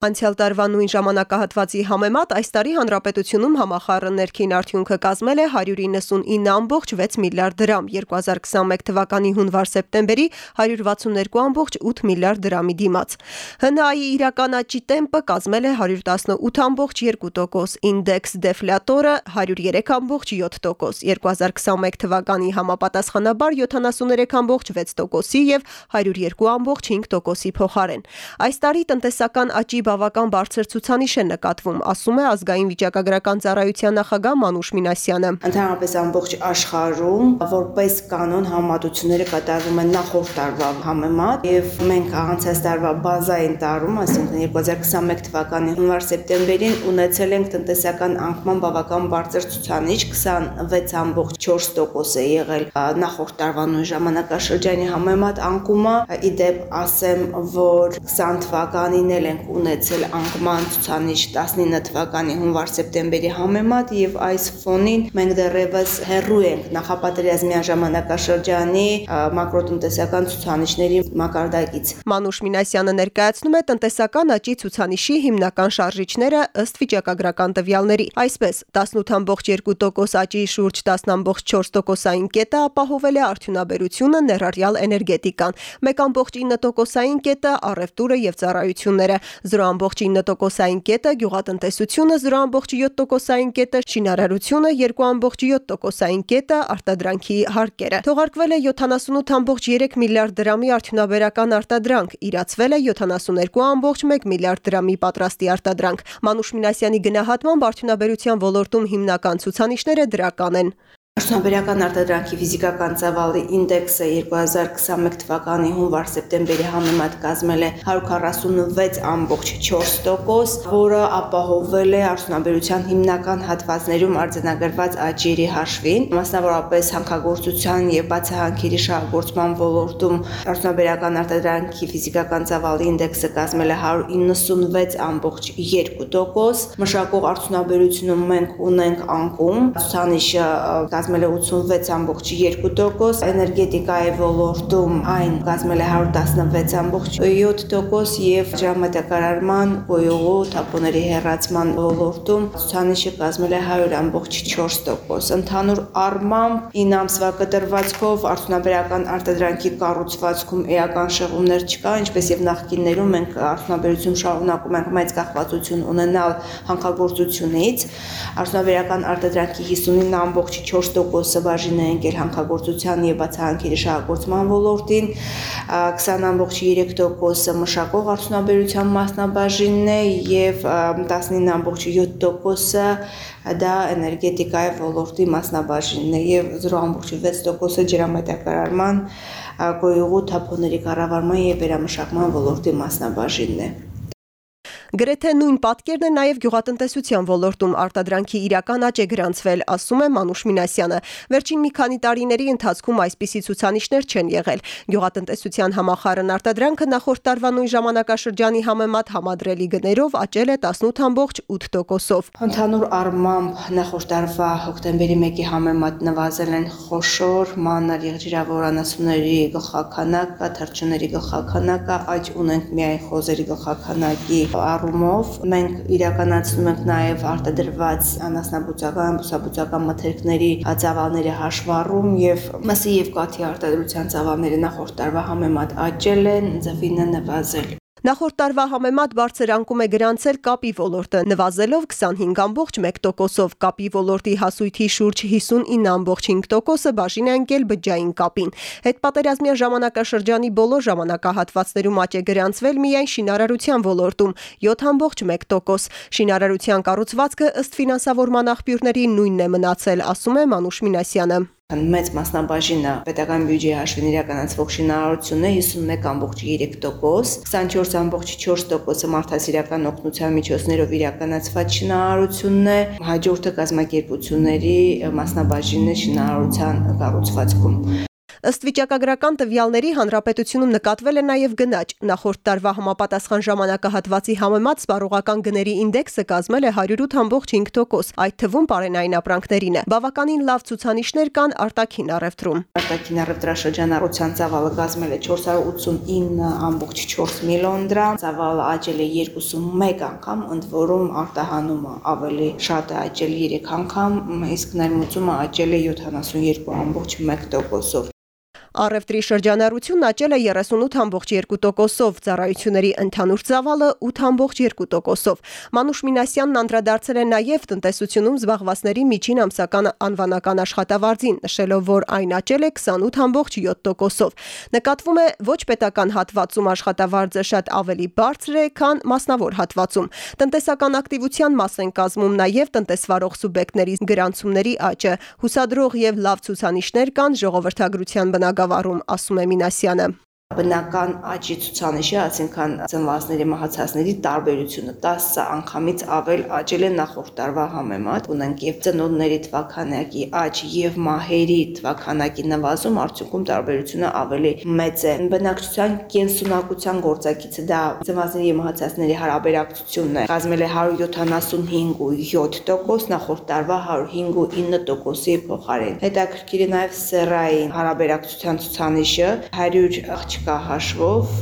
Անցյալ տարվա նույն ժամանակահատվածի համեմատ այս տարի հանրապետությունում համախառն ներքին արդյունքը կազմել է 199.6 միլիարդ դրամ, 2021 թվականի հունվար-սեպտեմբերի 162.8 միլիարդ դրամի դիմաց։ ՀՆԱ-ի իրական աճի տեմպը կազմել է 118.2%, ինդեքս դեֆլյատորը 103.7%, 2021 թվականի համապատասխանաբար 73.6%-ի եւ 102.5%-ի փոխարեն։ Այս տարի տնտեսական աճի բավական բարձր ցուցանիշ է նկատվում, ասում է ազգային վիճակագրական ծառայության նախագահ Մանուշ Մինասյանը։ Ընդհանրապես ամբողջ աշխարհում որպես կանոն համատությունները կատարվում են նախորդ տարվա համեմատ եւ մենք անցած տարվա բազային տարում, այսինքն 2021 թվականի հունվար-սեպտեմբերին ունեցել ենք տնտեսական անկման բավական բարձր ցուցանիշ 26.4% է եղել նախորդ տարվա նույն ժամանակաշրջանի համեմատ անկումը իդեպ ասեմ որ 20 թվականին էլ ենք ունեցել ունեցել անկման ցուցանիշ 19 թվականի հունվար-սեպտեմբերի համեմատ եւ այս ֆոնին մենք դեռևս հեռու ենք նախապատրաստմյան ժամանակաշրջանի մակրոտնտեսական ցուցանիշների մակարդակից։ Մանուշ Մինասյանը ներկայացնում է տնտեսական աճի ցուցանիշի հիմնական շարժիչները ըստ վիճակագրական տվյալների։ Այսպես 18.2% աճի շուրջ 10.4%-ային կետը ապահովել է արդյունաբերությունը ներառյալ էներգետիկան, 1.9%-ային կետը առևտուրը եւ ծառայությունները, 0.9%-ային կետը գյուղատնտեսությունը, 0.7%-ային կետը շինարարությունը, 2.7%-ային կետը արտադրանքի հարկերը։ Թողարկվել է 78.3 միլիարդ դրամի արդյունաբերական արտադրանք, իրացվել է 72.1 միլիարդ դրամի պատրաստի արտադրանք։ Մանուշ Մինասյանի գնահատմամբ արդյունաբերության ոլորտում հիմնական ցուցանիշները դրական են։ Արդյունաբերական արտադրանքի ֆիզիկական ծավալի ինդեքսը 2021 թվականի հունվար-սեպտեմբերի համեմատ կազմել է 146.4%, որը ապահովվել է արդյունաբերության հիմնական հատվածներում արձանագրված աճերի հաշվին, մասնավորապես հանքագործության եւ բացահանքերի շահագործման ոլորտում արդյունաբերական արտադրանքի ֆիզիկական ծավալի ինդեքսը կազմել է 197.2%, մշակող արդյունաբերությունում մենք ունենք անկում, ցուցանիշը կազմել է 86.2%, էներգետիկայի ոլորտում այն կազմել է 116.7% եւ ջրամատակարարման, գոյուղու, թափոնների հեռացման ոլորտում ցուցանիշը կազմել է 100.4%։ Ընդհանուր առմամբ 9 ամսվա կտրվածքով արդյունաբերական արտադրանքի կառուցվածքում էական շեղումներ չկա, ինչպես եւ նախկիններում մենք արդյունաբերություն շարունակում ենք մեծ կախվածություն ունենալ հանքագործությունից։ Արդյունաբերական արտադրանքի 59.4 4%-ը բաժին է ընկել հանքագործության եւ բացահանքերի շահագործման ոլորտին, 20.3%-ը մշակող արդյունաբերության մասնաբաժինն է եւ 19.7%-ը դա էներգետիկայի ոլորտի մասնաբաժինն է եւ 0.6%-ը ջրամետակարարման, գոյուղու թափոնների կառավարման եւ վերամշակման ոլորտի մասնաբաժինն է։ Գրեթե նույն պատկերն է նաև գյուղատնտեսության ոլորտում արտադրանքի իրական աճ է գրանցվել, ասում է Մանուշ Մինասյանը։ Վերջին մի քանի տարիների ընթացքում այսպիսի ցուցանիշներ չեն եղել։ Գյուղատնտեսության համախառն արտադրանքը նախորդ տարվա նույն ժամանակաշրջանի համեմատ համադրելի գներով աճել է 18.8%-ով։ Ընդհանուր առմամբ նախորդ տարվա հոկտեմբերի 1-ի համեմատ նվազել են խոշոր, մանր եղջերավորանացումների գլխականակը, թռչունների գլխականակը, աճ ունենք միայն խոզերի գլխականակի առումով մենք իրականացնում ենք նաև արտադրված անասնաբուծական, բուսաբուծական մթերքների ծավալների հաշվառում եւ մսի եւ կաթի արտադրության ծավալները նախորդ տարվա համեմատ աճել են, ձվինը նվազել։ Նախորդ տարվա համեմատ բարձր անկում է գրանցել կապի ոլորտը, նվազելով 25.1%-ով։ Կապի ոլորտի հասույթի շուրջ 59.5%-ը բաժին է ընկել բջջային կապին։ Հետպատերազմյան ժամանակաշրջանի բոլոր ժամանակահատվածներում աճ է գրանցվել միայն շինարարության ոլորտում 7.1%։ Շինարարության կառուցվածքը ըստ ֆինանսավորման աղբյուրների նույնն է մնացել, ասում է Մանուշ Մինասյանը մեծ մասնաբաժինը պետական բյուջեի հաշվին իրականացվող շինարարությունն է 51.3%, 24.4%-ը մարդասիրական օգնության միջոցներով իրականացված շինարարությունն է, հաջորդը կազմակերպությունների մասնաբաժինն է շինարարության կառուցվածքում։ Ըստ վիճակագրական տվյալների հանրապետությունում նկատվել է նաև գնաճ։ Նախորդ տարվա համապատասխան ժամանակահատվածի համեմատ սպառողական գների ինդեքսը կազմել է 108.5%, այդ թվում բարենային ապրանքներինը։ Բավականին լավ ցուցանիշներ կան արտաքին առևտրում։ Արտաքին առևտրաշրջանառության ծավալը կազմել է 489.4 միլիոն դրամ, ծավալը աճել է 21 անգամ, ընդ որում արտահանումը ավելի շատ է աճել 3 անգամ, իսկ ներմուծումը աճել է 72.1%-ով։ Առևտրի շրջանառությունն աճել է 38.2%-ով, ծառայությունների ընդհանուր ծավալը 8.2%-ով։ Մանուշ Մինասյանն անդրադարձել է նաև տնտեսությունում զբաղվածների միջին ամսական անվանական աշխատավարձին, նշելով, որ այն աճել է 28.7%-ով։ Նկատվում է ոչ պետական հատվածում աշխատավարձը շատ ավելի բարձր է, քան մասնավոր հատվածում։ Տնտեսական ակտիվության մաս են կազմում նաև տնտեսվարող սուբյեկտների գրանցումների աճը։ Հուսադրող եւ լավ ցուցանիշներ կան ժողովրդագրության բնագ բնագավառում, ասում է Մինասյանը բնական աճի ցուցանիշը, այսինքն ծնվածների մահացածների տարբերությունը 10 անգամից ավել աճել է նախորդ տարվա համեմատ։ Ունենք եւ ծնունդների թվականակի աճ եւ մահերի թվականակի նվազում, արդյունքում տարբերությունը ավելի մեծ է։ Բնակչության կենսունակության գործակիցը դա ծնվածների եւ մահացածների հարաբերակցությունն է։ Կազմել է 175.7%, նախորդ տարվա 105.9%-ի փոխարեն։ Հետաքրքիր է նաեւ սերային հարաբերակցության ցուցանիշը 100 չկա հաշվով,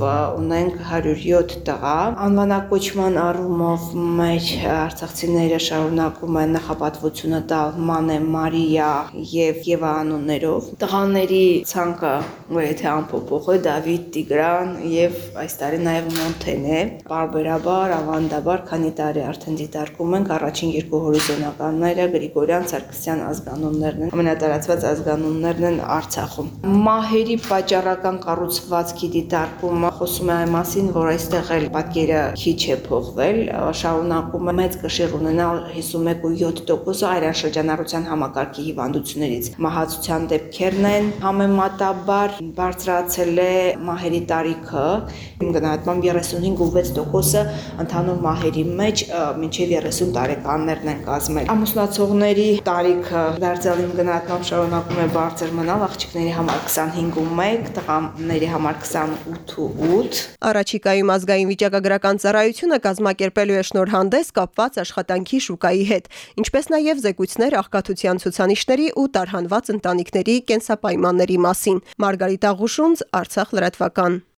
ունենք 107 տղա։ Անվանակոչման առումով մեր արցախցիները շարունակում են նախապատվությունը տալ Մանե Մարիա եւ Եվա անուններով։ Տղաների ցանկը, որ եթե անփոփոխ է Դավիթ Տիգրան եւ այս տարի նաեւ Մոնթեն է։ Բարբերաբար, ավանդաբար քանի տարի արդեն դիտարկում ենք առաջին երկու հորիզոնականները Գրիգորյան Սարգսյան ազգանուններն են։ Ամենատարածված ազգանուններն են Արցախում։ Մահերի պատճառական կառուցված տարածքի դիտարկումը խոսում է այն մասին, որ այստեղ էլ պատկերը քիչ է փոխվել, շարունակում է մեծ կշիռ ունենալ 51.7% այրան շրջանառության համակարգի հիվանդություններից։ Մահացության դեպքերն են համեմատաբար բարձրացել է մահերի տարիքը, գնահատմամբ 35.6%-ը ընդհանուր մահերի մեջ մինչև 30 տարեկաններն են կազմել։ Ամուսնացողների տարիքը դարձյալ իմ գնահատմամբ շարունակում է բարձր մնալ աղջիկների համար 25.1, տղաների համար 28.8։ Առաջիկայում ազգային վիճակագրական ծառայությունը կազմակերպելու է շնորհանդես կապված աշխատանքի շուկայի հետ, ինչպես նաև զեկույցներ աղքատության ցուցանիշների ու տարհանված ընտանիքների կենսապայմանների մասին։ Մարգարիտ Աղուշունց, Արցախ լրատվական։